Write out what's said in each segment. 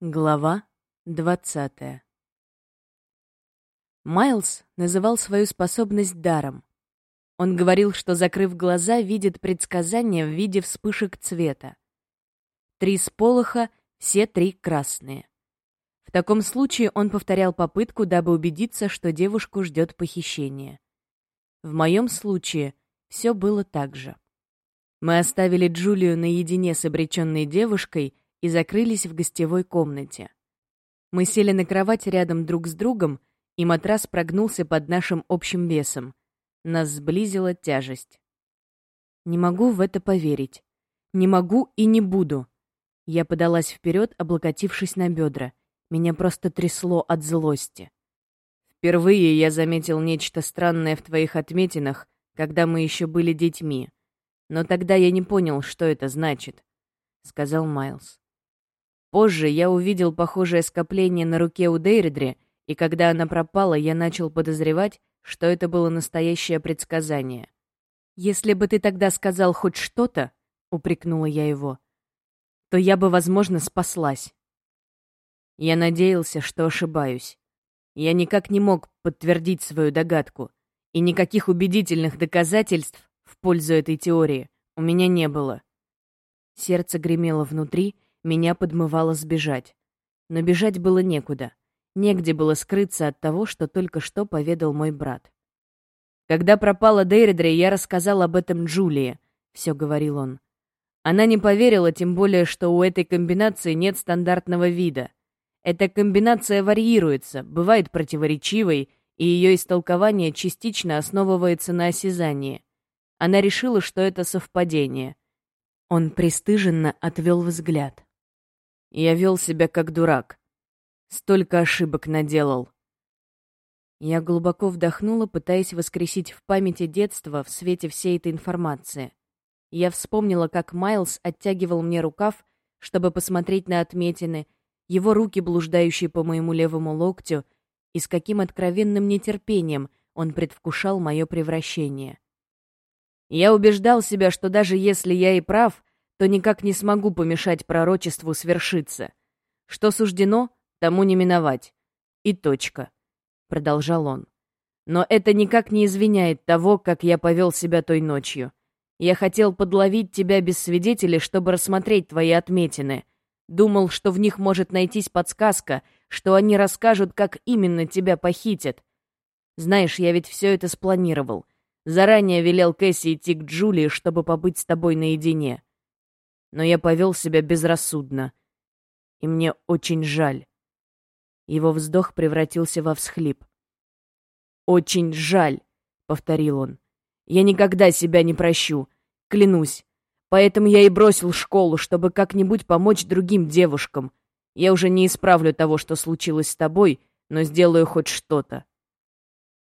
Глава двадцатая Майлз называл свою способность даром. Он говорил, что, закрыв глаза, видит предсказания в виде вспышек цвета. Три сполоха, все три красные. В таком случае он повторял попытку, дабы убедиться, что девушку ждет похищение. В моем случае все было так же. Мы оставили Джулию наедине с обреченной девушкой — и закрылись в гостевой комнате. Мы сели на кровать рядом друг с другом, и матрас прогнулся под нашим общим весом. Нас сблизила тяжесть. Не могу в это поверить. Не могу и не буду. Я подалась вперед, облокотившись на бедра. Меня просто трясло от злости. Впервые я заметил нечто странное в твоих отметинах, когда мы еще были детьми. Но тогда я не понял, что это значит, — сказал Майлз. Позже я увидел похожее скопление на руке у Дейридри, и когда она пропала, я начал подозревать, что это было настоящее предсказание. «Если бы ты тогда сказал хоть что-то», — упрекнула я его, — «то я бы, возможно, спаслась». Я надеялся, что ошибаюсь. Я никак не мог подтвердить свою догадку, и никаких убедительных доказательств в пользу этой теории у меня не было. Сердце гремело внутри, — меня подмывало сбежать. Но бежать было некуда. Негде было скрыться от того, что только что поведал мой брат. «Когда пропала Дейридре, я рассказал об этом Джулии», — все говорил он. Она не поверила, тем более, что у этой комбинации нет стандартного вида. Эта комбинация варьируется, бывает противоречивой, и ее истолкование частично основывается на осязании. Она решила, что это совпадение. Он пристыженно отвел взгляд. Я вел себя как дурак. Столько ошибок наделал. Я глубоко вдохнула, пытаясь воскресить в памяти детства в свете всей этой информации. Я вспомнила, как Майлз оттягивал мне рукав, чтобы посмотреть на отметины, его руки, блуждающие по моему левому локтю, и с каким откровенным нетерпением он предвкушал мое превращение. Я убеждал себя, что даже если я и прав, то никак не смогу помешать пророчеству свершиться. Что суждено, тому не миновать. И точка. Продолжал он. Но это никак не извиняет того, как я повел себя той ночью. Я хотел подловить тебя без свидетелей, чтобы рассмотреть твои отметины. Думал, что в них может найтись подсказка, что они расскажут, как именно тебя похитят. Знаешь, я ведь все это спланировал. Заранее велел Кэсси идти к Джулии, чтобы побыть с тобой наедине но я повел себя безрассудно. И мне очень жаль. Его вздох превратился во всхлип. «Очень жаль», — повторил он. «Я никогда себя не прощу, клянусь. Поэтому я и бросил школу, чтобы как-нибудь помочь другим девушкам. Я уже не исправлю того, что случилось с тобой, но сделаю хоть что-то».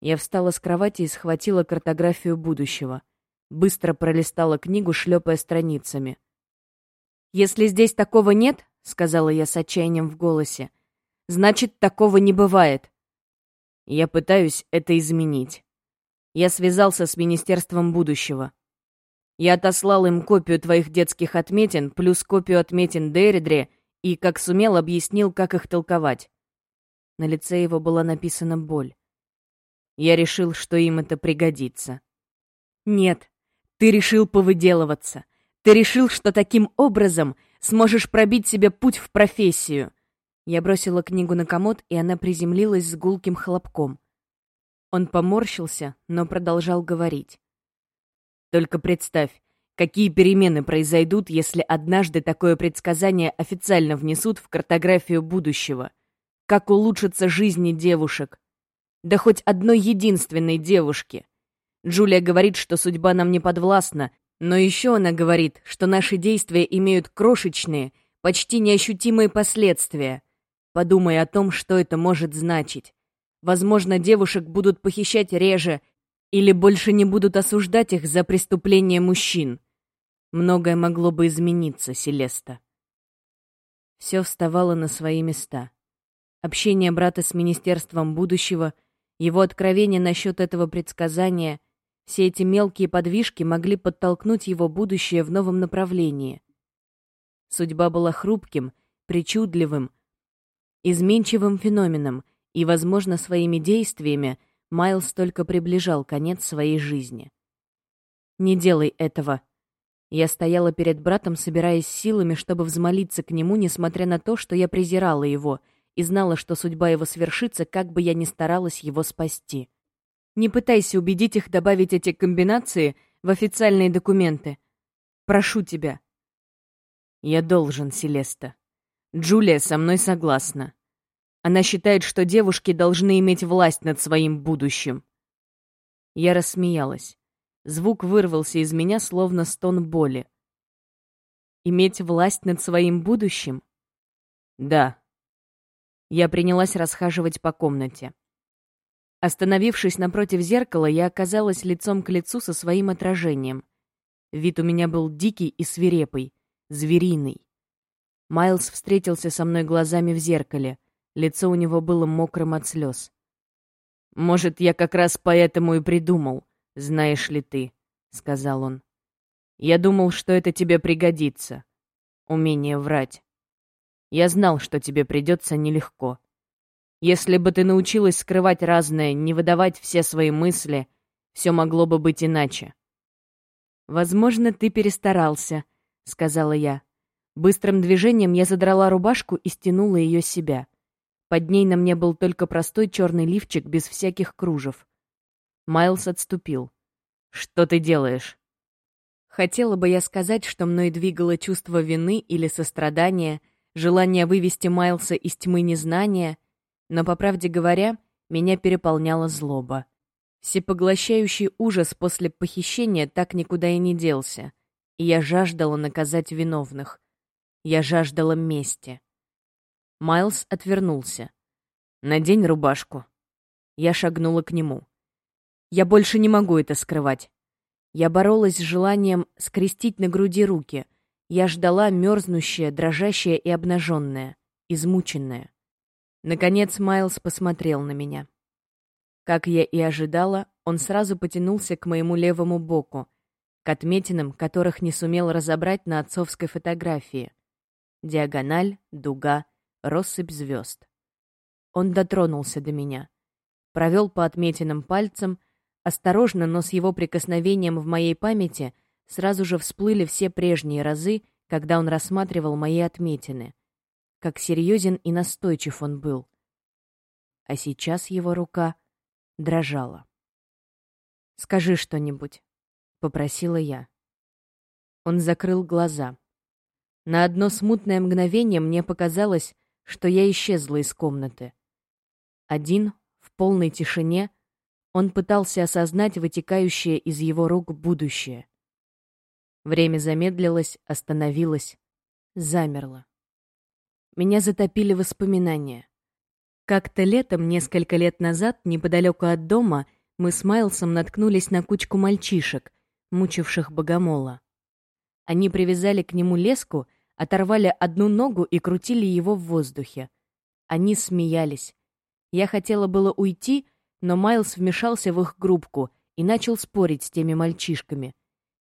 Я встала с кровати и схватила картографию будущего. Быстро пролистала книгу, шлепая страницами. «Если здесь такого нет, — сказала я с отчаянием в голосе, — значит, такого не бывает. Я пытаюсь это изменить. Я связался с Министерством будущего. Я отослал им копию твоих детских отметин, плюс копию отметин Дейридре, и, как сумел, объяснил, как их толковать. На лице его была написана боль. Я решил, что им это пригодится. «Нет, ты решил повыделываться. Ты решил, что таким образом сможешь пробить себе путь в профессию. Я бросила книгу на комод, и она приземлилась с гулким хлопком. Он поморщился, но продолжал говорить. Только представь, какие перемены произойдут, если однажды такое предсказание официально внесут в картографию будущего. Как улучшатся жизни девушек. Да хоть одной единственной девушки. Джулия говорит, что судьба нам не подвластна, но еще она говорит, что наши действия имеют крошечные, почти неощутимые последствия. Подумай о том, что это может значить. Возможно, девушек будут похищать реже или больше не будут осуждать их за преступления мужчин. Многое могло бы измениться, Селеста. Все вставало на свои места. Общение брата с Министерством будущего, его откровение насчет этого предсказания — все эти мелкие подвижки могли подтолкнуть его будущее в новом направлении. Судьба была хрупким, причудливым, Изменчивым феноменом, и, возможно, своими действиями Майлз только приближал конец своей жизни. «Не делай этого», я стояла перед братом, собираясь силами, чтобы взмолиться к нему, несмотря на то, что я презирала его и знала, что судьба его свершится, как бы я ни старалась его спасти. Не пытайся убедить их добавить эти комбинации в официальные документы. Прошу тебя. Я должен, Селеста. Джулия со мной согласна. Она считает, что девушки должны иметь власть над своим будущим. Я рассмеялась. Звук вырвался из меня, словно стон боли. Иметь власть над своим будущим? Да. Я принялась расхаживать по комнате. Остановившись напротив зеркала, я оказалась лицом к лицу со своим отражением. Вид у меня был дикий и свирепый, звериный. Майлз встретился со мной глазами в зеркале. Лицо у него было мокрым от слез. «Может, я как раз поэтому и придумал знаешь ли ты», — сказал он. «Я думал, что это тебе пригодится. Умение врать. Я знал, что тебе придется нелегко. Если бы ты научилась скрывать разное, не выдавать все свои мысли, все могло бы быть иначе». «Возможно, ты перестарался», — сказала я. Быстрым движением я задрала рубашку и стянула ее с себя. Под ней на мне был только простой черный лифчик без всяких кружев. Майлз отступил. «Что ты делаешь?» Хотела бы я сказать, что мной двигало чувство вины или сострадания, желание вывести Майлса из тьмы незнания, но, по правде говоря, меня переполняла злоба. Всепоглощающий ужас после похищения так никуда и не делся, и я жаждала наказать виновных. Я жаждала мести. Майлз отвернулся. «Надень рубашку». Я шагнула к нему. Я больше не могу это скрывать. Я боролась с желанием скрестить на груди руки. Я ждала мерзнущая, дрожащая и обнаженная, измученная. Наконец Майлз посмотрел на меня. Как я и ожидала, он сразу потянулся к моему левому боку, к отметинам, которых не сумел разобрать на отцовской фотографии. Диагональ, дуга, россыпь звезд. Он дотронулся до меня. Провел по отметинам пальцем, Осторожно, но с его прикосновением в моей памяти сразу же всплыли все прежние разы, когда он рассматривал мои отметины. Как серьезен и настойчив он был. А сейчас его рука дрожала. «Скажи что-нибудь», — попросила я. Он закрыл глаза. На одно смутное мгновение мне показалось, что я исчезла из комнаты. Один, в полной тишине, он пытался осознать вытекающее из его рук будущее. Время замедлилось, остановилось, замерло. Меня затопили воспоминания. Как-то летом, несколько лет назад, неподалеку от дома, мы с Майлсом наткнулись на кучку мальчишек, мучивших богомола. Они привязали к нему леску, оторвали одну ногу и крутили его в воздухе. Они смеялись. Я хотела было уйти, но Майлз вмешался в их группку и начал спорить с теми мальчишками.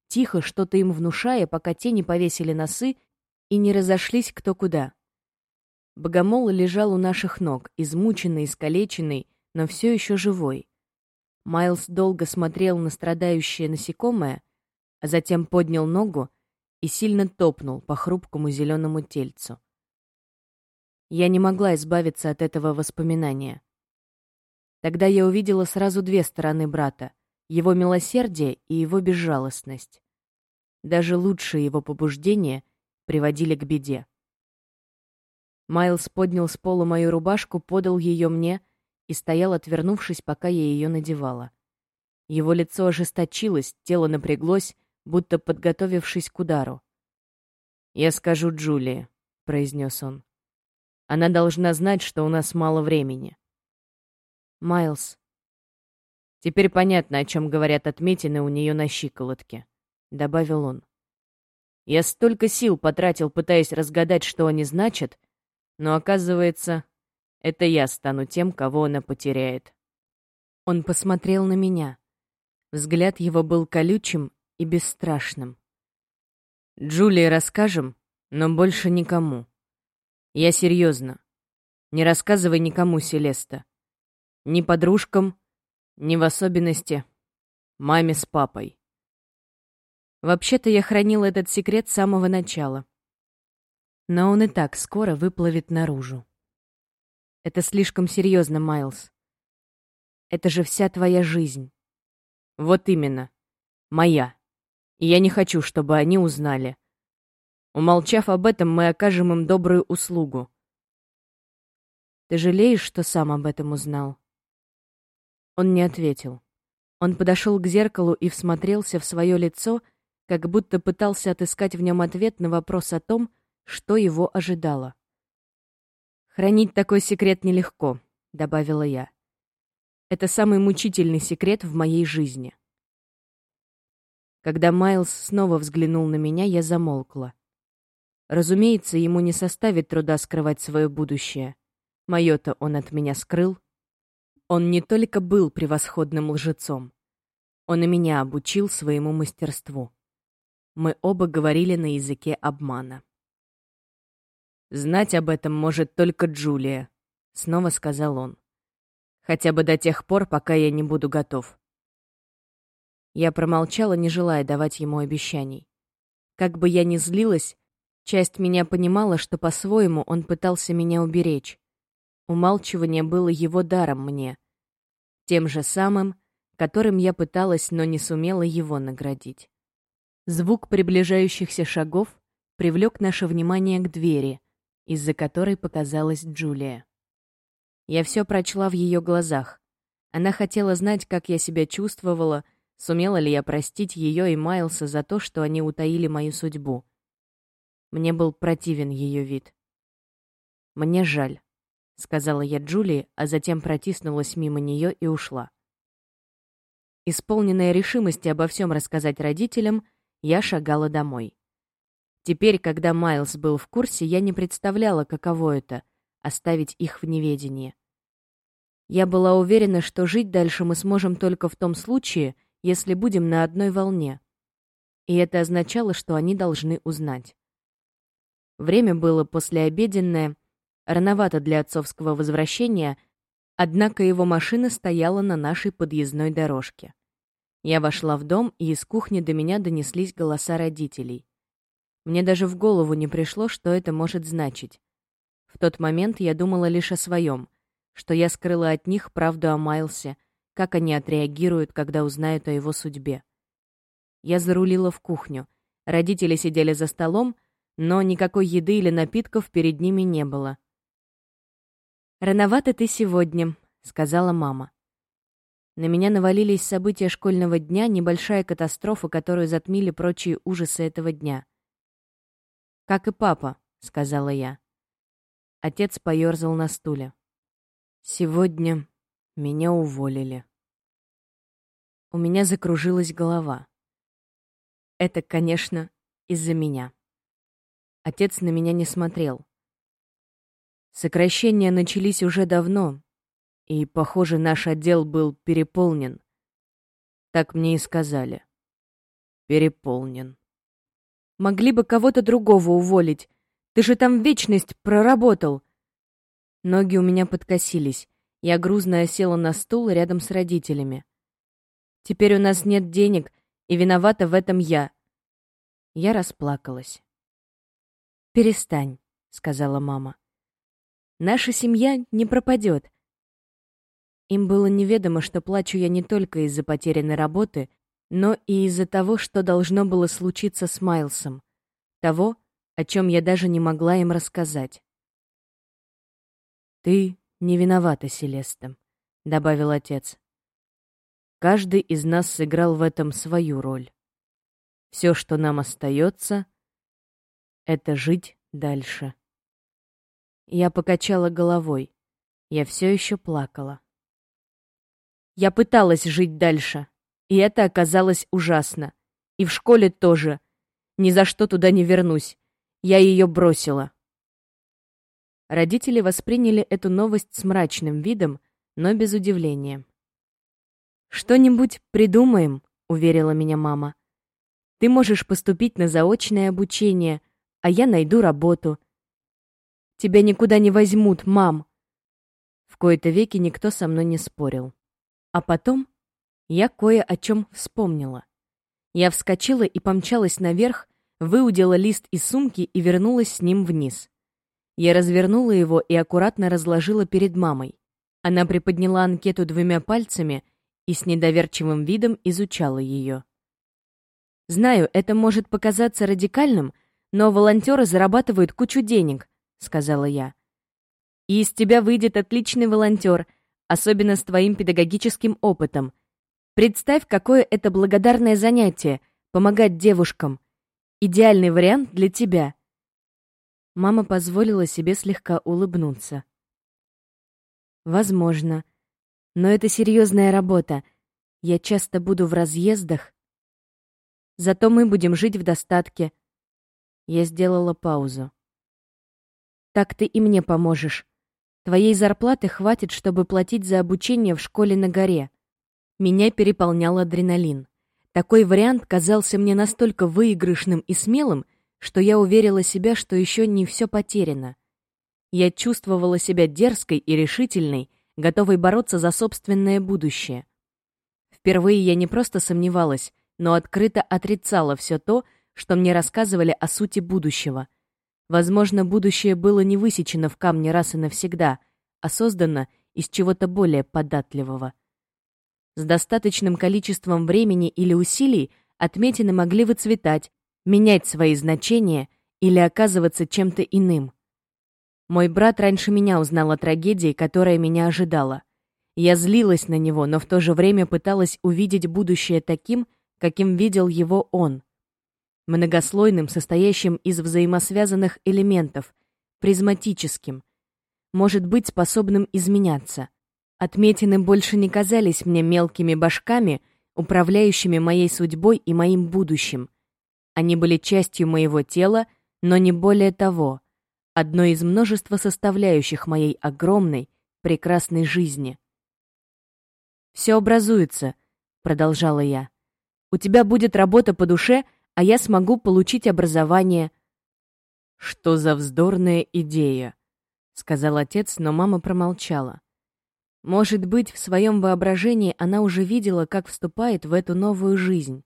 Тихо, что-то им внушая, пока те не повесили носы и не разошлись кто куда. Богомол лежал у наших ног, измученный, искалеченный, но все еще живой. Майлз долго смотрел на страдающее насекомое, а затем поднял ногу и сильно топнул по хрупкому зеленому тельцу. Я не могла избавиться от этого воспоминания. Тогда я увидела сразу две стороны брата — его милосердие и его безжалостность. Даже лучшие его побуждения приводили к беде. Майлз поднял с пола мою рубашку, подал ее мне и стоял, отвернувшись, пока я ее надевала. Его лицо ожесточилось, тело напряглось, будто подготовившись к удару. «Я скажу Джулии», — произнес он. «Она должна знать, что у нас мало времени». Майлз. Теперь понятно, о чем говорят отметины у нее на щиколотке, добавил он. Я столько сил потратил, пытаясь разгадать, что они значат, но оказывается, это я стану тем, кого она потеряет. Он посмотрел на меня. Взгляд его был колючим и бесстрашным. Джулии расскажем, но больше никому. Я серьезно. Не рассказывай никому, Селеста. Ни подружкам, ни в особенности маме с папой. Вообще-то я хранил этот секрет с самого начала. Но он и так скоро выплывет наружу. Это слишком серьезно, Майлз. Это же вся твоя жизнь. Вот именно. Моя. И я не хочу, чтобы они узнали. Умолчав об этом, мы окажем им добрую услугу. Ты жалеешь, что сам об этом узнал? Он не ответил. Он подошел к зеркалу и всмотрелся в свое лицо, как будто пытался отыскать в нем ответ на вопрос о том, что его ожидало. «Хранить такой секрет нелегко», — добавила я. «Это самый мучительный секрет в моей жизни». Когда Майлз снова взглянул на меня, я замолкла. Разумеется, ему не составит труда скрывать свое будущее. Мое-то он от меня скрыл. Он не только был превосходным лжецом. Он и меня обучил своему мастерству. Мы оба говорили на языке обмана. «Знать об этом может только Джулия», — снова сказал он. «Хотя бы до тех пор, пока я не буду готов». Я промолчала, не желая давать ему обещаний. Как бы я ни злилась, часть меня понимала, что по-своему он пытался меня уберечь. Умалчивание было его даром мне. Тем же самым, которым я пыталась, но не сумела его наградить. Звук приближающихся шагов привлек наше внимание к двери, из-за которой показалась Джулия. Я все прочла в ее глазах. Она хотела знать, как я себя чувствовала, сумела ли я простить ее и Майлса за то, что они утаили мою судьбу. Мне был противен ее вид. Мне жаль сказала я Джулии, а затем протиснулась мимо нее и ушла. Исполненная решимости обо всем рассказать родителям, я шагала домой. Теперь, когда Майлз был в курсе, я не представляла, каково это — оставить их в неведении. Я была уверена, что жить дальше мы сможем только в том случае, если будем на одной волне. И это означало, что они должны узнать. Время было послеобеденное, Рановато для отцовского возвращения, однако его машина стояла на нашей подъездной дорожке. Я вошла в дом, и из кухни до меня донеслись голоса родителей. Мне даже в голову не пришло, что это может значить. В тот момент я думала лишь о своем, что я скрыла от них правду о Майлсе, как они отреагируют, когда узнают о его судьбе. Я зарулила в кухню. Родители сидели за столом, но никакой еды или напитков перед ними не было. «Рановато ты сегодня», — сказала мама. На меня навалились события школьного дня, небольшая катастрофа, которую затмили прочие ужасы этого дня. «Как и папа», — сказала я. Отец поёрзал на стуле. «Сегодня меня уволили». У меня закружилась голова. Это, конечно, из-за меня. Отец на меня не смотрел. Сокращения начались уже давно, и, похоже, наш отдел был переполнен. Так мне и сказали. Переполнен. Могли бы кого-то другого уволить. Ты же там вечность проработал. Ноги у меня подкосились. Я грузно села на стул рядом с родителями. Теперь у нас нет денег, и виновата в этом я. Я расплакалась. «Перестань», — сказала мама. Наша семья не пропадет. Им было неведомо, что плачу я не только из-за потерянной работы, но и из-за того, что должно было случиться с Майлсом. Того, о чем я даже не могла им рассказать. «Ты не виновата, Селеста», — добавил отец. «Каждый из нас сыграл в этом свою роль. Все, что нам остается, — это жить дальше». Я покачала головой. Я все еще плакала. Я пыталась жить дальше, и это оказалось ужасно. И в школе тоже. Ни за что туда не вернусь. Я ее бросила. Родители восприняли эту новость с мрачным видом, но без удивления. «Что-нибудь придумаем», — уверила меня мама. «Ты можешь поступить на заочное обучение, а я найду работу. Тебя никуда не возьмут, мам. кои-то веки никто со мной не спорил. А потом я кое о чем вспомнила. Я вскочила и помчалась наверх, выудила лист из сумки и вернулась с ним вниз. Я развернула его и аккуратно разложила перед мамой. Она приподняла анкету двумя пальцами и с недоверчивым видом изучала ее. «Знаю, это может показаться радикальным, но волонтеры зарабатывают кучу денег», — сказала я. «И из тебя выйдет отличный волонтер, особенно с твоим педагогическим опытом. Представь, какое это благодарное занятие — помогать девушкам. Идеальный вариант для тебя». Мама позволила себе слегка улыбнуться. «Возможно. Но это серьезная работа. Я часто буду в разъездах. Зато мы будем жить в достатке». Я сделала паузу. «Так ты и мне поможешь. Твоей зарплаты хватит, чтобы платить за обучение в школе на горе. Меня переполнял адреналин. Такой вариант казался мне настолько выигрышным и смелым, что я уверила себя, что еще не все потеряно. Я чувствовала себя дерзкой и решительной, готовой бороться за собственное будущее. Впервые я не просто сомневалась, но открыто отрицала все то, что мне рассказывали о сути будущего. Возможно, будущее было не высечено в камне раз и навсегда, а создано из чего-то более податливого. С достаточным количеством времени или усилий отметины могли выцветать, менять свои значения или оказываться чем-то иным. Мой брат раньше меня узнал о трагедии, которая меня ожидала. Я злилась на него, но в то же время пыталась увидеть будущее таким, каким видел его он. Многослойным, состоящим из взаимосвязанных элементов, призматическим, может быть способным изменяться — Отметины больше не казались мне мелкими башками, управляющими моей судьбой и моим будущим. Они были частью моего тела, но не более того, одной из множества составляющих моей огромной, прекрасной жизни. «Все образуется», — продолжала я. «У тебя будет работа по душе, а я смогу получить образование». «Что за вздорная идея?» — сказал отец, но мама промолчала. Может быть, в своем воображении она уже видела, как вступает в эту новую жизнь,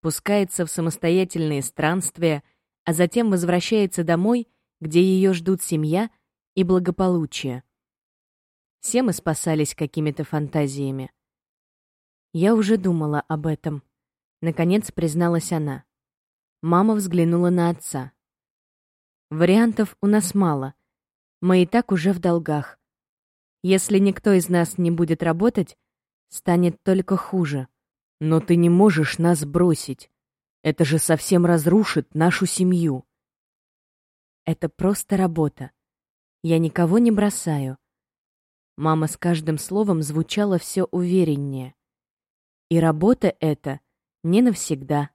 пускается в самостоятельные странствия, а затем возвращается домой, где ее ждут семья и благополучие. Все мы спасались какими-то фантазиями. Я уже думала об этом. Наконец призналась она. Мама взглянула на отца. Вариантов у нас мало. Мы и так уже в долгах. Если никто из нас не будет работать, станет только хуже. Но ты не можешь нас бросить. Это же совсем разрушит нашу семью. Это просто работа. Я никого не бросаю. Мама с каждым словом звучала все увереннее. И работа эта не навсегда.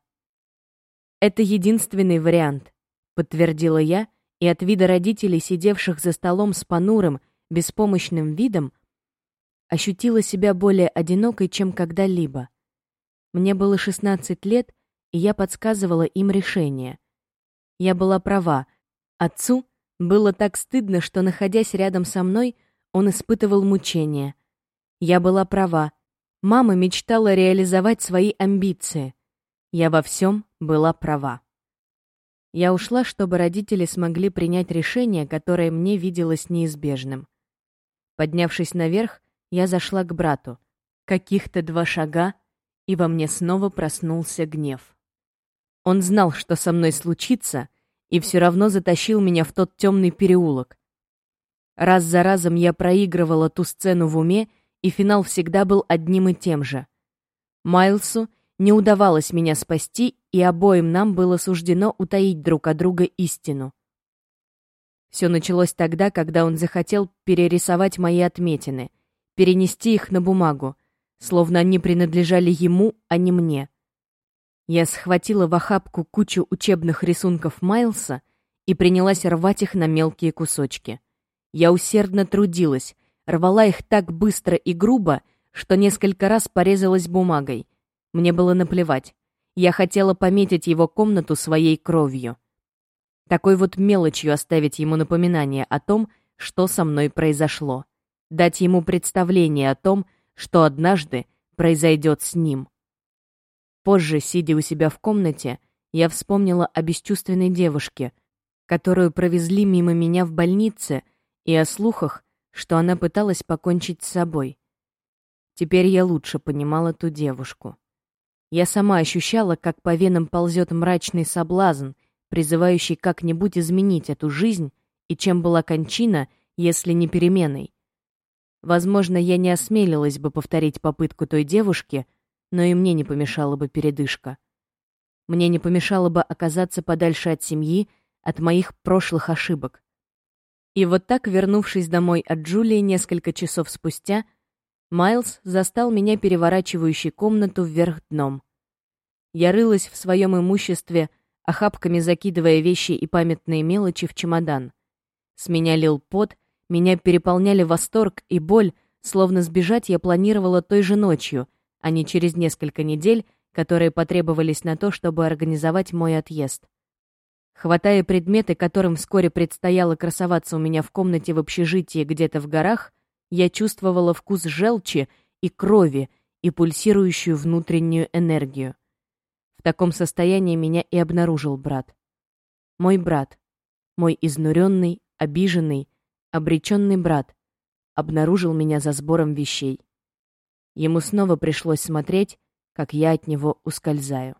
Это единственный вариант, подтвердила я, и от вида родителей, сидевших за столом с понурым, беспомощным видом, ощутила себя более одинокой, чем когда-либо. Мне было 16 лет, и я подсказывала им решение. Я была права. Отцу было так стыдно, что, находясь рядом со мной, он испытывал мучения. Я была права. Мама мечтала реализовать свои амбиции. Я во всем была права. Я ушла, чтобы родители смогли принять решение, которое мне виделось неизбежным. Поднявшись наверх, я зашла к брату. Каких-то два шага, и во мне снова проснулся гнев. Он знал, что со мной случится, и все равно затащил меня в тот темный переулок. Раз за разом я проигрывала ту сцену в уме, и финал всегда был одним и тем же. Майлсу не удавалось меня спасти, и обоим нам было суждено утаить друг от друга истину. Все началось тогда, когда он захотел перерисовать мои отметины, перенести их на бумагу, словно они принадлежали ему, а не мне. Я схватила в охапку кучу учебных рисунков Майлса и принялась рвать их на мелкие кусочки. Я усердно трудилась, рвала их так быстро и грубо, что несколько раз порезалась бумагой. Мне было наплевать. Я хотела пометить его комнату своей кровью. Такой вот мелочью оставить ему напоминание о том, что со мной произошло. дать ему представление о том, что однажды произойдет с ним. Позже, сидя у себя в комнате, я вспомнила о бесчувственной девушке, которую провезли мимо меня в больнице, и о слухах, что она пыталась покончить с собой. Теперь я лучше понимала ту девушку. Я сама ощущала, как по венам ползет мрачный соблазн, призывающий как-нибудь изменить эту жизнь, и чем была кончина, если не переменой. Возможно, я не осмелилась бы повторить попытку той девушки, но и мне не помешала бы передышка. Мне не помешало бы оказаться подальше от семьи, от моих прошлых ошибок. И вот так, вернувшись домой от Джулии несколько часов спустя, Майлз застал меня переворачивающей комнату вверх дном. Я рылась в своем имуществе, охапками закидывая вещи и памятные мелочи в чемодан. С меня лил пот, меня переполняли восторг и боль, словно сбежать я планировала той же ночью, а не через несколько недель, которые потребовались на то, чтобы организовать мой отъезд. Хватая предметы, которым вскоре предстояло красоваться у меня в комнате в общежитии где-то в горах, я чувствовала вкус желчи и крови и пульсирующую внутреннюю энергию. В таком состоянии меня и обнаружил брат. Мой брат, мой изнуренный, обиженный, обреченный брат обнаружил меня за сбором вещей. Ему снова пришлось смотреть, как я от него ускользаю.